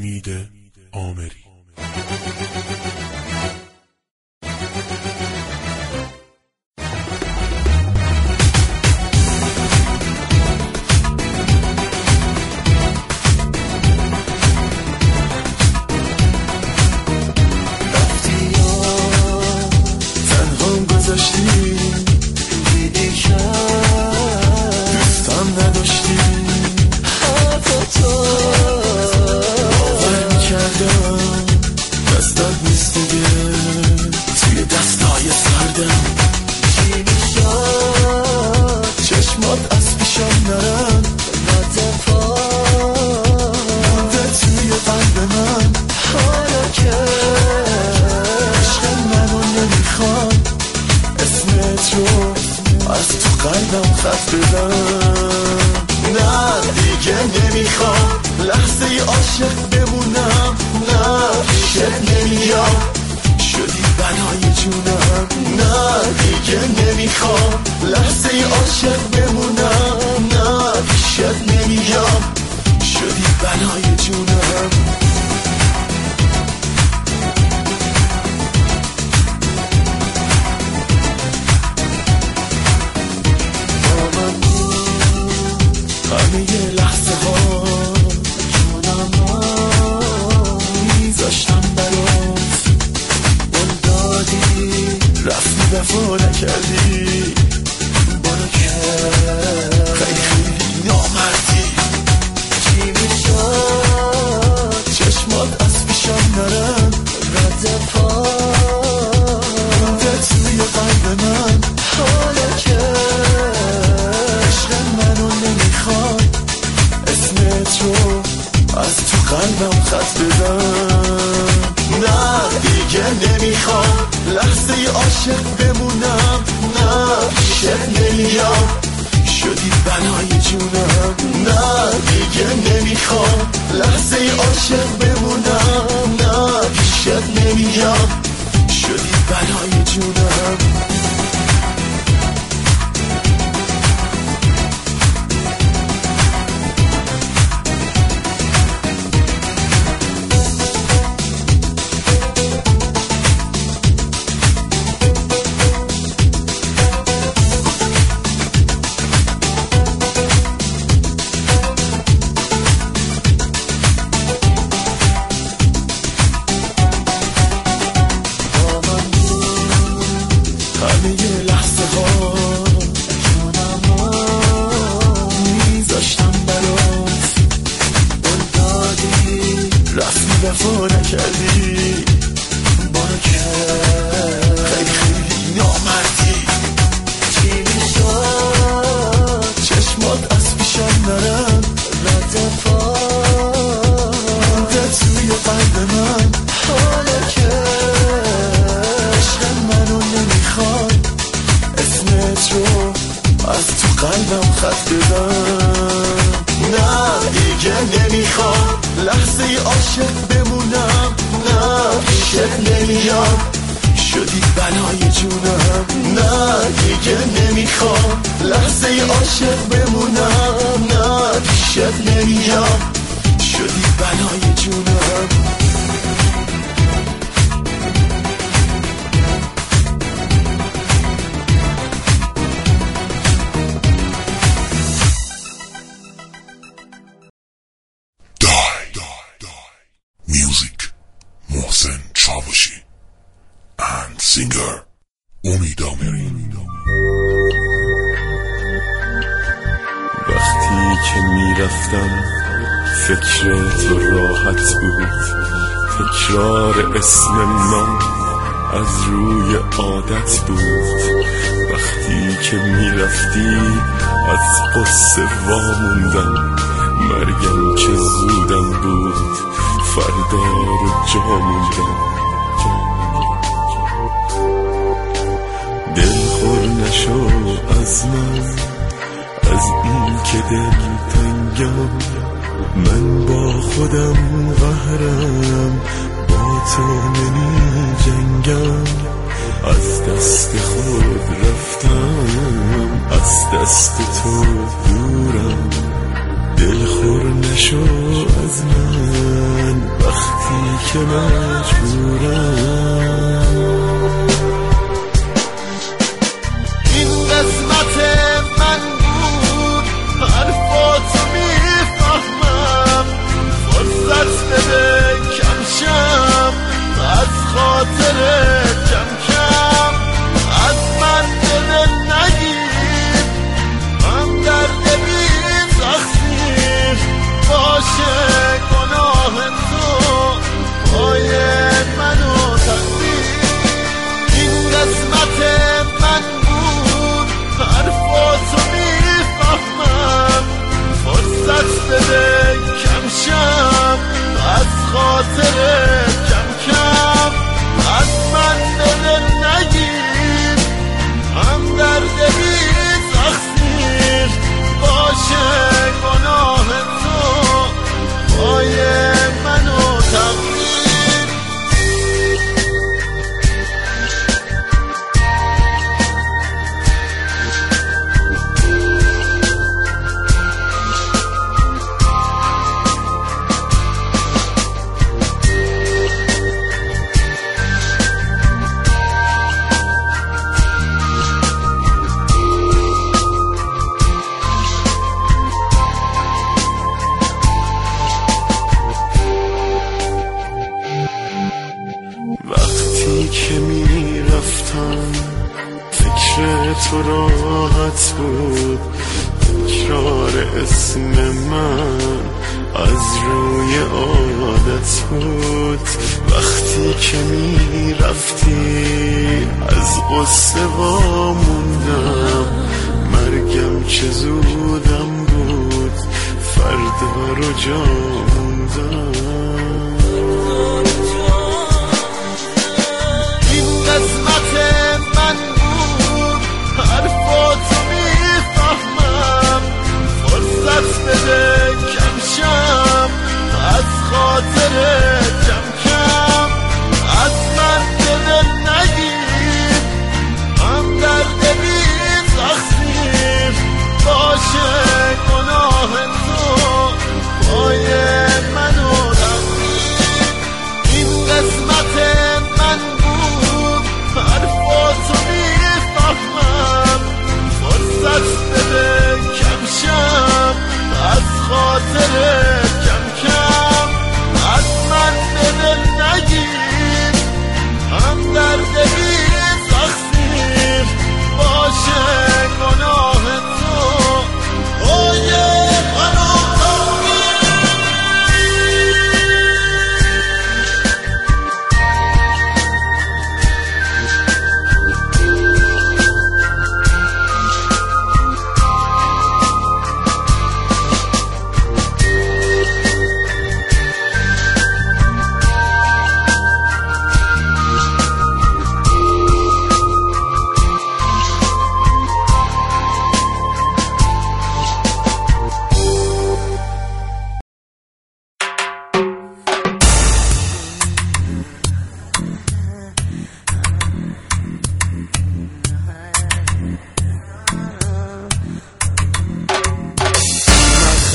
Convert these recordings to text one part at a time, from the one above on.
امید آمری خط بدم نه دیگه نمی‌خوام. لحظه عاشق بمونم. نه پیشت نمیام. شدی بنای جونم. نه دیگه نمی‌خوام. لحظه عاشق همه لحظه ها. جونم ها. میذاشتم برات. قول دادی. رفتی وفا نکردی. که خیلی خیلی عاشق بمونم. نه پیشت نمیام. شدی بنای جونم. نه دیگه نمی‌خوام. لحظه عاشق بمونم singer امید وقتی که می‌رفتم فکر تو راحت بود. تکرار اسم من از روی عادت بود. وقتی که می‌رفتی از قصه واموندم مرگم که زودم بود. فردا رو جا موندم. نشو از من از این که دل تنگم من با خودم قهرم با تو نمی جنگم. از دست خود رفتم از دست تو دورم. دل خور نشو از من که مجبورم. تو راحت بود تکرار اسم من از روی عادت بود. وقتی که می‌رفتی از قصه موندم مرگم چه زودم بود فردا رو جا موندم. Father.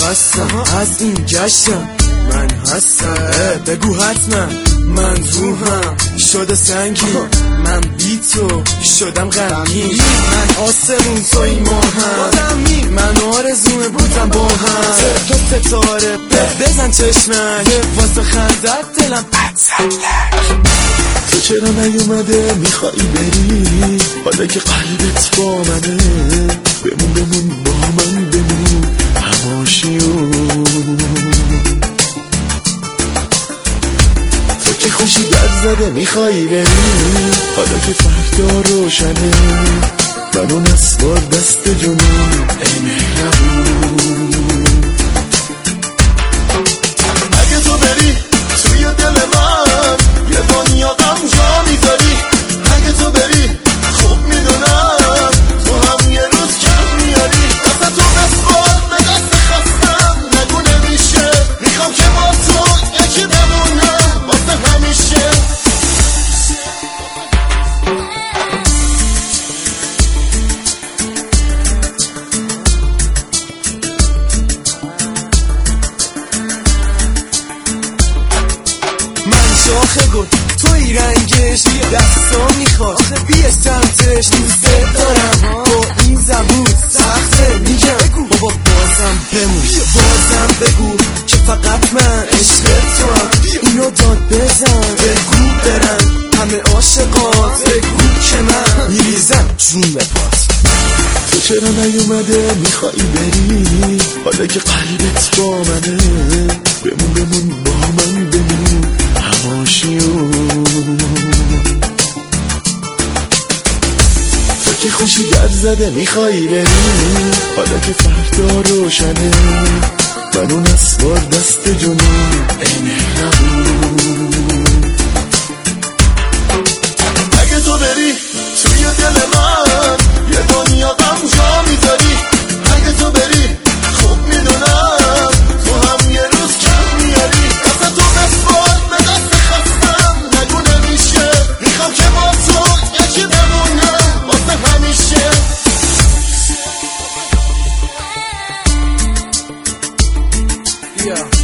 خستم از این گشتم من هستم. بگو حتما من روحم. شده سنگین من بی تو شدم غمگین. من آسمون تو این ماهم. من آرزومه بودم با هم. تو ستاره بزن چشمک واسه خندت دلم تو چرا نیومده؟ می‌خوای بری؟ حالا که قلبت با منه بمون بمون. زده می‌خوای بری؟ حالا که فردا روشنه منو نسوار دست جنون ای مهربون. اگه تو بری توی دل من یه دنیا غم جا می‌ذاری. اگه تو بری خوب می‌دونم تو هم یه روز کم میاری. دست تو بسپار به دست خستم نگو نمیشه. می‌خوام که با تو یکی سمتش دوست دارم با این زبون سخته. میگم بابا بازم بمون. بازم بگو که فقط من عشق تو هم. اینو داد بزن. بگو برم. همه عاشقات. بگو که من میریزم جون پات تو چرا نیومده؟ می‌خوای بری؟ حالا که قلبت با منه. بمون بمون. زده میخوایی بری؟ حالا که فردا روشنه من اون اسوار دست جنون عین Yeah.